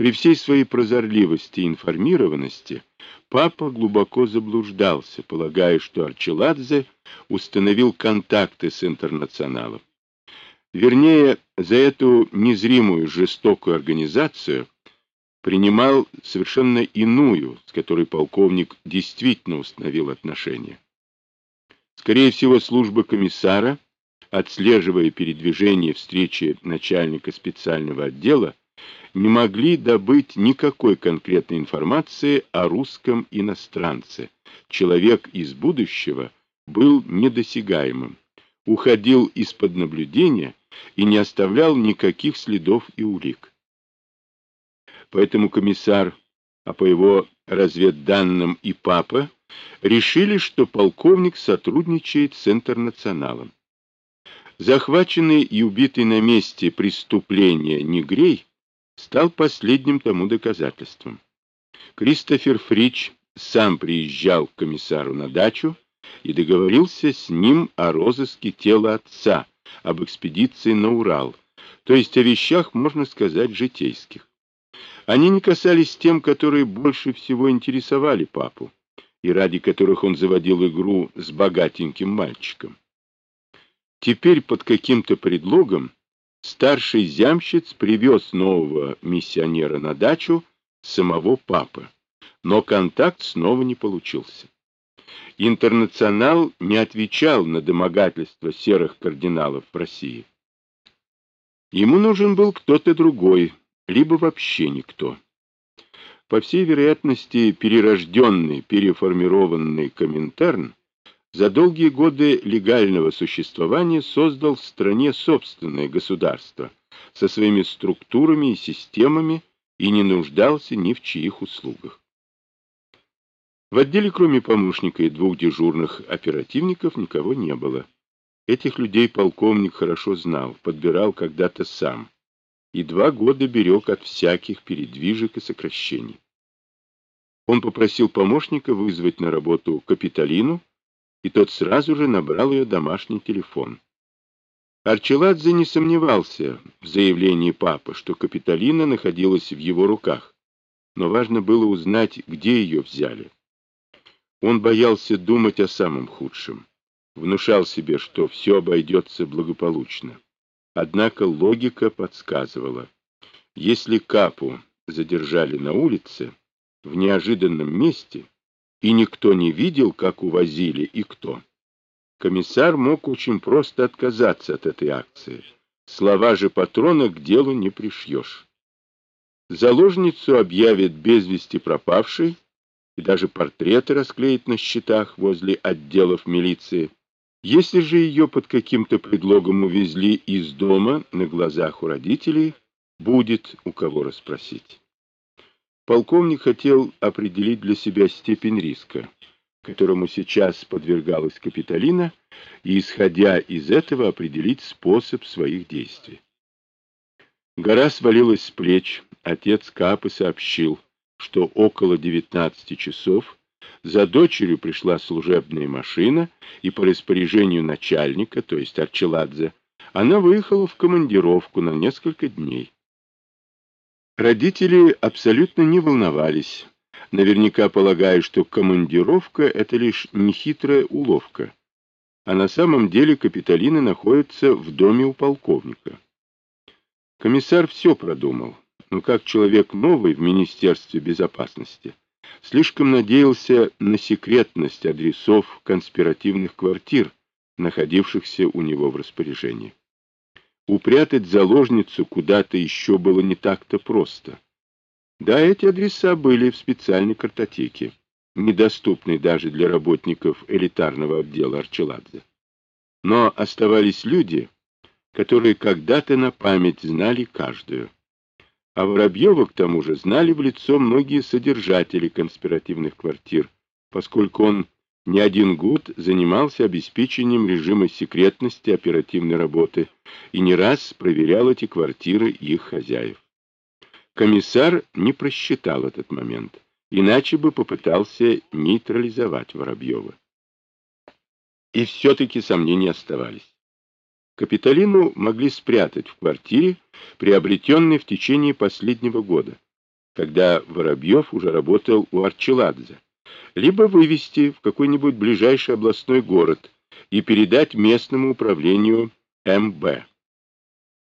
При всей своей прозорливости и информированности папа глубоко заблуждался, полагая, что Арчеладзе установил контакты с интернационалом. Вернее, за эту незримую жестокую организацию принимал совершенно иную, с которой полковник действительно установил отношения. Скорее всего, служба комиссара, отслеживая передвижение встречи начальника специального отдела, не могли добыть никакой конкретной информации о русском иностранце. Человек из будущего был недосягаемым, уходил из-под наблюдения и не оставлял никаких следов и улик. Поэтому комиссар, а по его разведданным и папа, решили, что полковник сотрудничает с интернационалом. Захваченный и убитый на месте преступления Негрей стал последним тому доказательством. Кристофер Фрич сам приезжал к комиссару на дачу и договорился с ним о розыске тела отца, об экспедиции на Урал, то есть о вещах, можно сказать, житейских. Они не касались тем, которые больше всего интересовали папу, и ради которых он заводил игру с богатеньким мальчиком. Теперь под каким-то предлогом старший зямщиц привез нового миссионера на дачу самого папы, но контакт снова не получился. Интернационал не отвечал на домогательства серых кардиналов в России. Ему нужен был кто-то другой, либо вообще никто. По всей вероятности, перерожденный, переформированный Коминтерн за долгие годы легального существования создал в стране собственное государство со своими структурами и системами и не нуждался ни в чьих услугах. В отделе, кроме помощника и двух дежурных оперативников, никого не было. Этих людей полковник хорошо знал, подбирал когда-то сам. И два года берег от всяких передвижек и сокращений. Он попросил помощника вызвать на работу Капитолину, и тот сразу же набрал ее домашний телефон. Арчеладзе не сомневался в заявлении папы, что Капитолина находилась в его руках, но важно было узнать, где ее взяли. Он боялся думать о самом худшем. Внушал себе, что все обойдется благополучно. Однако логика подсказывала. Если Капу задержали на улице, в неожиданном месте, и никто не видел, как увозили и кто, комиссар мог очень просто отказаться от этой акции. Слова же патрона к делу не пришьешь. Заложницу объявят без вести пропавшей, и даже портреты расклеит на щитах возле отделов милиции. Если же ее под каким-то предлогом увезли из дома на глазах у родителей, будет у кого расспросить. Полковник хотел определить для себя степень риска, которому сейчас подвергалась Капитолина, и, исходя из этого, определить способ своих действий. Гора свалилась с плеч, отец Капы сообщил — что около 19 часов за дочерью пришла служебная машина, и по распоряжению начальника, то есть Арчеладзе, она выехала в командировку на несколько дней. Родители абсолютно не волновались, наверняка полагая, что командировка — это лишь нехитрая уловка, а на самом деле Капитолина находится в доме у полковника. Комиссар все продумал но как человек новый в Министерстве безопасности, слишком надеялся на секретность адресов конспиративных квартир, находившихся у него в распоряжении. Упрятать заложницу куда-то еще было не так-то просто. Да, эти адреса были в специальной картотеке, недоступной даже для работников элитарного отдела Арчеладзе. Но оставались люди, которые когда-то на память знали каждую. А Воробьева, к тому же, знали в лицо многие содержатели конспиративных квартир, поскольку он не один год занимался обеспечением режима секретности оперативной работы и не раз проверял эти квартиры их хозяев. Комиссар не просчитал этот момент, иначе бы попытался нейтрализовать Воробьева. И все-таки сомнения оставались. Капитолину могли спрятать в квартире, приобретенной в течение последнего года, когда Воробьев уже работал у Арчеладзе, либо вывести в какой-нибудь ближайший областной город и передать местному управлению МБ.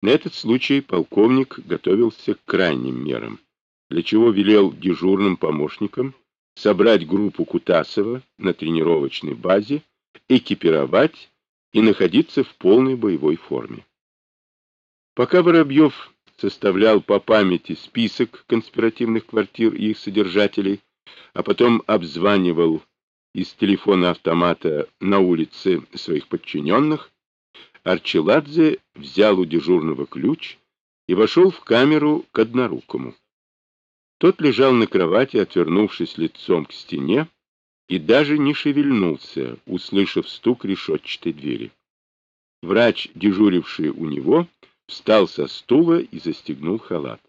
На этот случай полковник готовился к крайним мерам, для чего велел дежурным помощникам собрать группу Кутасова на тренировочной базе, экипировать и находиться в полной боевой форме. Пока Воробьев составлял по памяти список конспиративных квартир и их содержателей, а потом обзванивал из телефона автомата на улице своих подчиненных, Арчеладзе взял у дежурного ключ и вошел в камеру к однорукому. Тот лежал на кровати, отвернувшись лицом к стене, и даже не шевельнулся, услышав стук решетчатой двери. Врач, дежуривший у него, встал со стула и застегнул халат.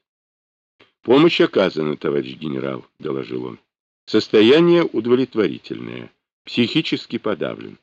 «Помощь оказана, товарищ генерал», — доложил он. «Состояние удовлетворительное, психически подавлен.